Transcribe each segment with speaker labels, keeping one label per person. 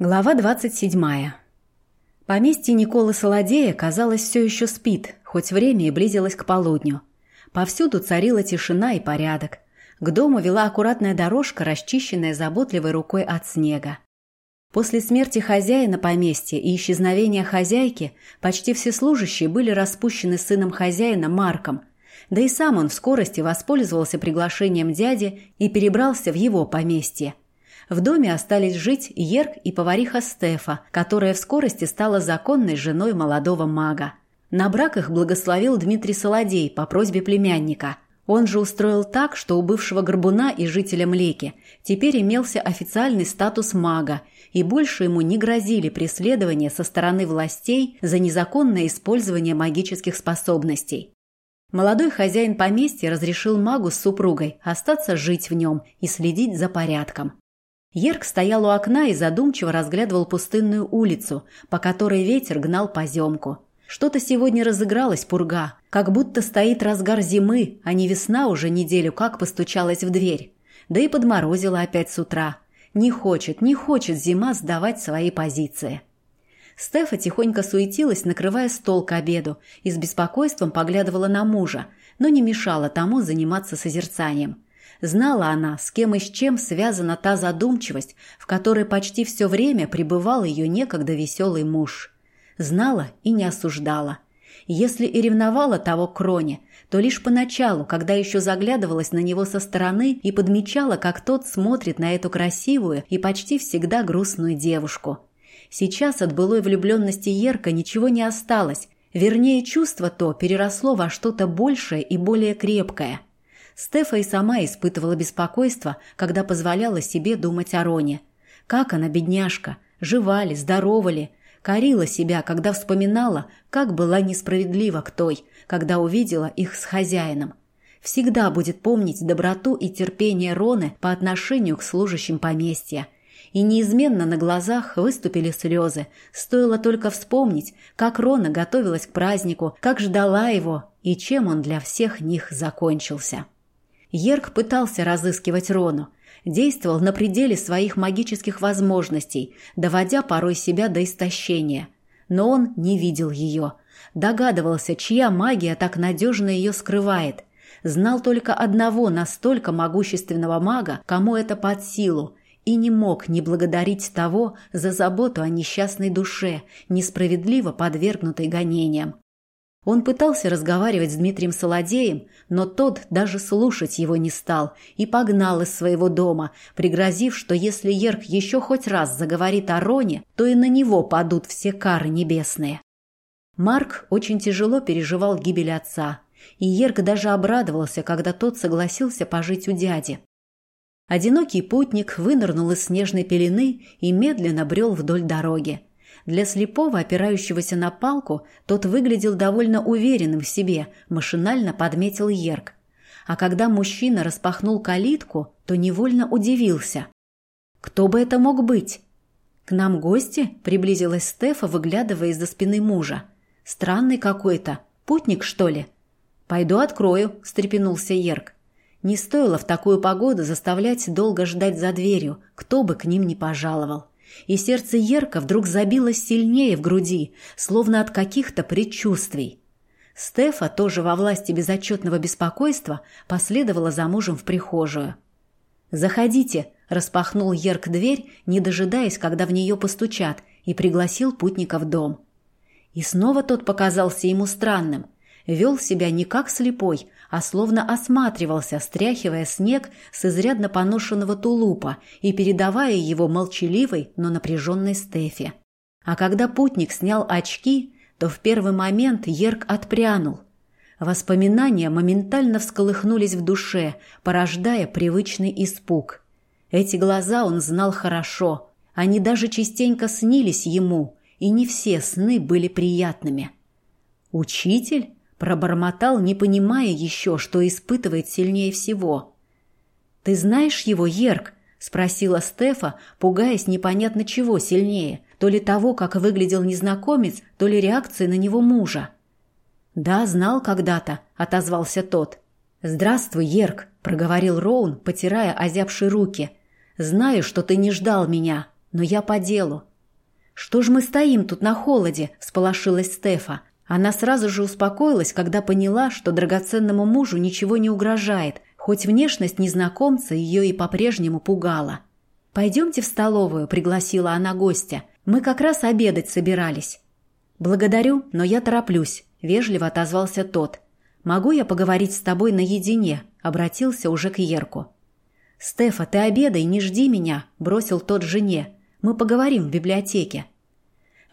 Speaker 1: Глава 27. Поместье Николы Солодея, казалось, все еще спит, хоть время и близилось к полудню. Повсюду царила тишина и порядок. К дому вела аккуратная дорожка, расчищенная заботливой рукой от снега. После смерти хозяина поместья и исчезновения хозяйки почти все служащие были распущены сыном хозяина Марком, да и сам он в скорости воспользовался приглашением дяди и перебрался в его поместье – в доме остались жить Ерк и повариха Стефа, которая в скорости стала законной женой молодого мага. На брак их благословил Дмитрий Солодей по просьбе племянника. Он же устроил так, что у бывшего горбуна и жителя Млеки теперь имелся официальный статус мага, и больше ему не грозили преследования со стороны властей за незаконное использование магических способностей. Молодой хозяин поместья разрешил магу с супругой остаться жить в нем и следить за порядком. Ерк стоял у окна и задумчиво разглядывал пустынную улицу, по которой ветер гнал поземку. Что-то сегодня разыгралась пурга, как будто стоит разгар зимы, а не весна уже неделю как постучалась в дверь. Да и подморозила опять с утра. Не хочет, не хочет зима сдавать свои позиции. Стефа тихонько суетилась, накрывая стол к обеду, и с беспокойством поглядывала на мужа, но не мешала тому заниматься созерцанием. Знала она, с кем и с чем связана та задумчивость, в которой почти все время пребывал ее некогда веселый муж. Знала и не осуждала. Если и ревновала того Кроне, то лишь поначалу, когда еще заглядывалась на него со стороны и подмечала, как тот смотрит на эту красивую и почти всегда грустную девушку. Сейчас от былой влюбленности Ерка ничего не осталось, вернее, чувство то переросло во что-то большее и более крепкое – Стефа и сама испытывала беспокойство, когда позволяла себе думать о Роне. Как она, бедняжка, жива ли, здорова ли, корила себя, когда вспоминала, как была несправедлива к той, когда увидела их с хозяином. Всегда будет помнить доброту и терпение Роны по отношению к служащим поместья. И неизменно на глазах выступили слезы. Стоило только вспомнить, как Рона готовилась к празднику, как ждала его и чем он для всех них закончился. Ерк пытался разыскивать Рону, действовал на пределе своих магических возможностей, доводя порой себя до истощения. Но он не видел ее. Догадывался, чья магия так надежно ее скрывает. Знал только одного настолько могущественного мага, кому это под силу, и не мог не благодарить того за заботу о несчастной душе, несправедливо подвергнутой гонениям. Он пытался разговаривать с Дмитрием Солодеем, но тот даже слушать его не стал и погнал из своего дома, пригрозив, что если Ерк еще хоть раз заговорит о Роне, то и на него падут все кары небесные. Марк очень тяжело переживал гибель отца, и Ерк даже обрадовался, когда тот согласился пожить у дяди. Одинокий путник вынырнул из снежной пелены и медленно брел вдоль дороги. Для слепого, опирающегося на палку, тот выглядел довольно уверенным в себе, машинально подметил Ерк. А когда мужчина распахнул калитку, то невольно удивился. «Кто бы это мог быть?» «К нам гости?» – приблизилась Стефа, выглядывая из-за спины мужа. «Странный какой-то. Путник, что ли?» «Пойду открою», – встрепенулся Ерк. Не стоило в такую погоду заставлять долго ждать за дверью, кто бы к ним не пожаловал и сердце Ерка вдруг забилось сильнее в груди, словно от каких-то предчувствий. Стефа, тоже во власти безотчетного беспокойства, последовала за мужем в прихожую. «Заходите», – распахнул Ерк дверь, не дожидаясь, когда в нее постучат, и пригласил путника в дом. И снова тот показался ему странным вел себя не как слепой, а словно осматривался, стряхивая снег с изрядно поношенного тулупа и передавая его молчаливой, но напряженной Стефе. А когда путник снял очки, то в первый момент Ерк отпрянул. Воспоминания моментально всколыхнулись в душе, порождая привычный испуг. Эти глаза он знал хорошо, они даже частенько снились ему, и не все сны были приятными. «Учитель?» Пробормотал, не понимая еще, что испытывает сильнее всего. «Ты знаешь его, Ерк?» – спросила Стефа, пугаясь непонятно чего сильнее, то ли того, как выглядел незнакомец, то ли реакции на него мужа. «Да, знал когда-то», – отозвался тот. «Здравствуй, Ерк», – проговорил Роун, потирая озябшие руки. «Знаю, что ты не ждал меня, но я по делу. «Что ж мы стоим тут на холоде?» – всполошилась Стефа. Она сразу же успокоилась, когда поняла, что драгоценному мужу ничего не угрожает, хоть внешность незнакомца ее и по-прежнему пугала. «Пойдемте в столовую», – пригласила она гостя. «Мы как раз обедать собирались». «Благодарю, но я тороплюсь», – вежливо отозвался тот. «Могу я поговорить с тобой наедине?» – обратился уже к Ерку. «Стефа, ты обедай, не жди меня», – бросил тот жене. «Мы поговорим в библиотеке».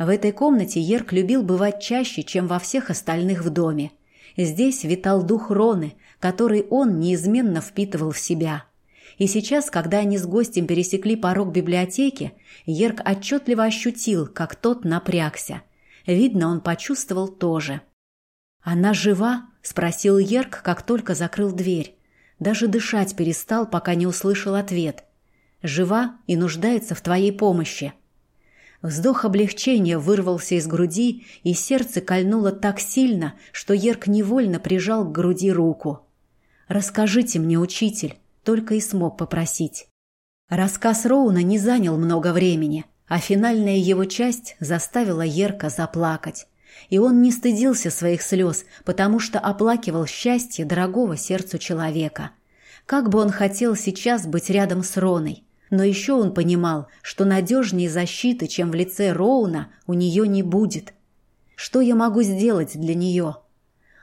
Speaker 1: В этой комнате Ерк любил бывать чаще, чем во всех остальных в доме. Здесь витал дух Роны, который он неизменно впитывал в себя – и сейчас, когда они с гостем пересекли порог библиотеки, Ерк отчетливо ощутил, как тот напрягся. Видно, он почувствовал тоже. «Она жива?» – спросил Ерк, как только закрыл дверь. Даже дышать перестал, пока не услышал ответ. «Жива и нуждается в твоей помощи». Вздох облегчения вырвался из груди, и сердце кольнуло так сильно, что Ерк невольно прижал к груди руку. «Расскажите мне, учитель, только и смог попросить. Рассказ Роуна не занял много времени, а финальная его часть заставила Ерка заплакать. И он не стыдился своих слез, потому что оплакивал счастье дорогого сердцу человека. Как бы он хотел сейчас быть рядом с Роной, но еще он понимал, что надежнее защиты, чем в лице Роуна, у нее не будет. Что я могу сделать для нее?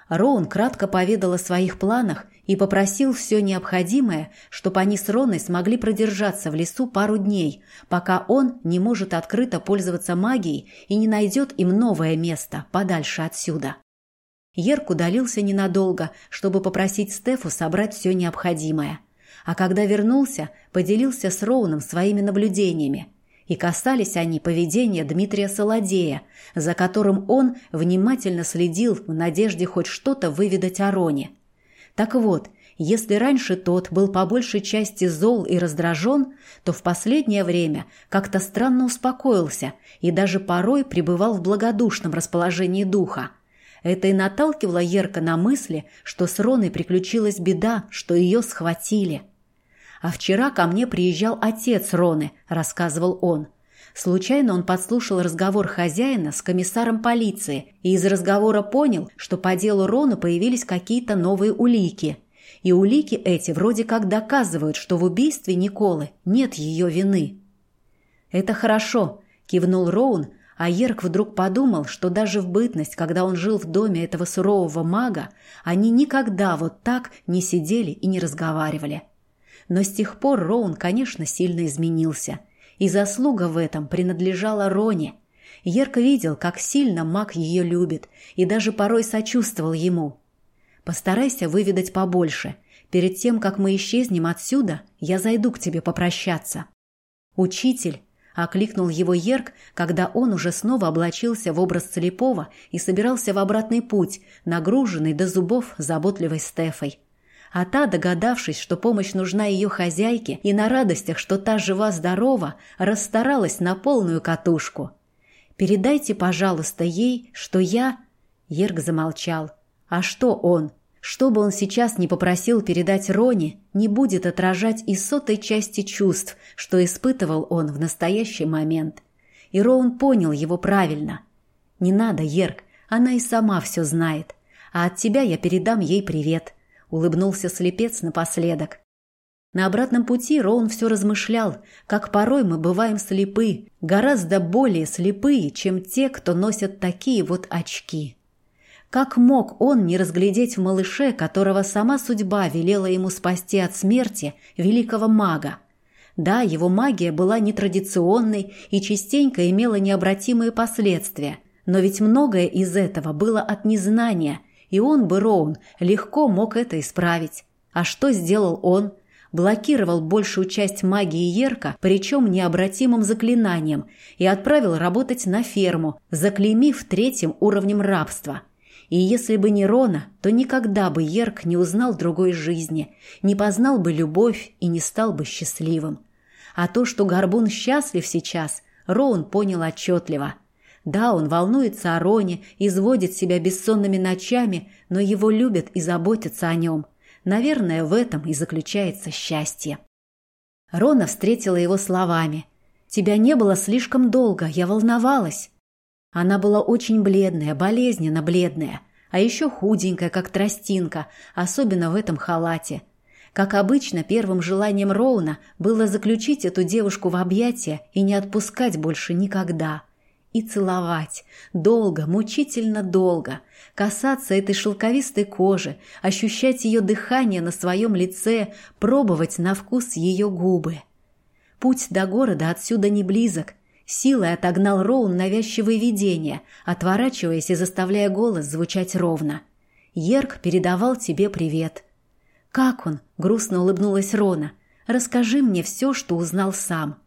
Speaker 1: Роун кратко поведал о своих планах и попросил все необходимое, чтобы они с Роной смогли продержаться в лесу пару дней, пока он не может открыто пользоваться магией и не найдет им новое место подальше отсюда. Ерк удалился ненадолго, чтобы попросить Стефу собрать все необходимое. А когда вернулся, поделился с Роуном своими наблюдениями. И касались они поведения Дмитрия Солодея, за которым он внимательно следил в надежде хоть что-то выведать о Роне. Так вот, если раньше тот был по большей части зол и раздражен, то в последнее время как-то странно успокоился и даже порой пребывал в благодушном расположении духа. Это и наталкивало Ерка на мысли, что с Роной приключилась беда, что ее схватили. «А вчера ко мне приезжал отец Роны», — рассказывал он. Случайно он подслушал разговор хозяина с комиссаром полиции и из разговора понял, что по делу Рона появились какие-то новые улики. И улики эти вроде как доказывают, что в убийстве Николы нет ее вины. «Это хорошо», – кивнул Роун, а Ерк вдруг подумал, что даже в бытность, когда он жил в доме этого сурового мага, они никогда вот так не сидели и не разговаривали. Но с тех пор Роун, конечно, сильно изменился – и заслуга в этом принадлежала Роне. Ерко видел, как сильно маг ее любит, и даже порой сочувствовал ему. «Постарайся выведать побольше. Перед тем, как мы исчезнем отсюда, я зайду к тебе попрощаться». «Учитель!» — окликнул его Ерк, когда он уже снова облачился в образ слепого и собирался в обратный путь, нагруженный до зубов заботливой Стефой. А та, догадавшись, что помощь нужна ее хозяйке, и на радостях, что та жива-здорова, расстаралась на полную катушку. «Передайте, пожалуйста, ей, что я...» Ерг замолчал. «А что он? Что бы он сейчас не попросил передать Роне, не будет отражать и сотой части чувств, что испытывал он в настоящий момент. И Роун понял его правильно. «Не надо, Ерг, она и сама все знает. А от тебя я передам ей привет. — улыбнулся слепец напоследок. На обратном пути Роун все размышлял, как порой мы бываем слепы, гораздо более слепые, чем те, кто носят такие вот очки. Как мог он не разглядеть в малыше, которого сама судьба велела ему спасти от смерти, великого мага? Да, его магия была нетрадиционной и частенько имела необратимые последствия, но ведь многое из этого было от незнания – и он бы, Роун, легко мог это исправить. А что сделал он? Блокировал большую часть магии Ерка, причем необратимым заклинанием, и отправил работать на ферму, заклеймив третьим уровнем рабства. И если бы не Рона, то никогда бы Ерк не узнал другой жизни, не познал бы любовь и не стал бы счастливым. А то, что Горбун счастлив сейчас, Роун понял отчетливо – да, он волнуется о Роне, изводит себя бессонными ночами, но его любят и заботятся о нем. Наверное, в этом и заключается счастье. Рона встретила его словами. Тебя не было слишком долго, я волновалась». Она была очень бледная, болезненно бледная, а еще худенькая, как тростинка, особенно в этом халате. Как обычно, первым желанием Роуна было заключить эту девушку в объятия и не отпускать больше никогда. И целовать. Долго, мучительно долго. Касаться этой шелковистой кожи, ощущать ее дыхание на своем лице, пробовать на вкус ее губы. Путь до города отсюда не близок, Силой отогнал Роун навязчивые видения, отворачиваясь и заставляя голос звучать ровно. «Ерк передавал тебе привет». «Как он?» — грустно улыбнулась Рона. «Расскажи мне все, что узнал сам».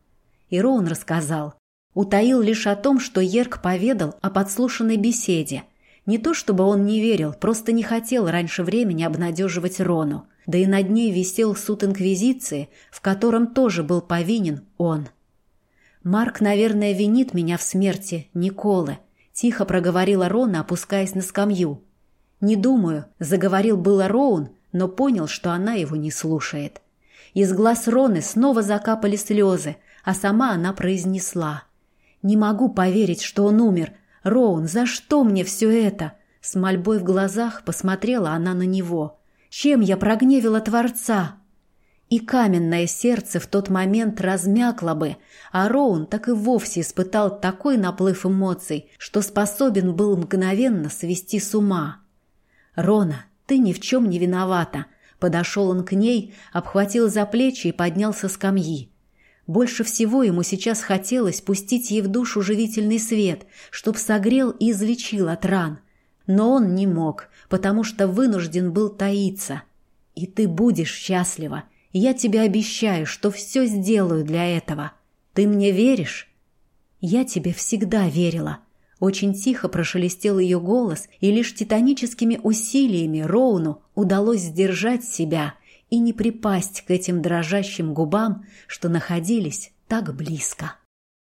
Speaker 1: И Роун рассказал. Утаил лишь о том, что Ерк поведал о подслушанной беседе. Не то чтобы он не верил, просто не хотел раньше времени обнадеживать Рону. Да и над ней висел суд Инквизиции, в котором тоже был повинен он. «Марк, наверное, винит меня в смерти Николы», — тихо проговорила Рона, опускаясь на скамью. «Не думаю», — заговорил было Роун, но понял, что она его не слушает. Из глаз Роны снова закапали слезы, а сама она произнесла. «Не могу поверить, что он умер. Роун, за что мне все это?» С мольбой в глазах посмотрела она на него. «Чем я прогневила Творца?» И каменное сердце в тот момент размякло бы, а Роун так и вовсе испытал такой наплыв эмоций, что способен был мгновенно свести с ума. «Рона, ты ни в чем не виновата», Подошел он к ней, обхватил за плечи и поднялся с скамьи. Больше всего ему сейчас хотелось пустить ей в душу живительный свет, чтоб согрел и излечил от ран. Но он не мог, потому что вынужден был таиться. «И ты будешь счастлива, я тебе обещаю, что все сделаю для этого. Ты мне веришь?» «Я тебе всегда верила». Очень тихо прошелестел ее голос, и лишь титаническими усилиями Роуну удалось сдержать себя и не припасть к этим дрожащим губам, что находились так близко.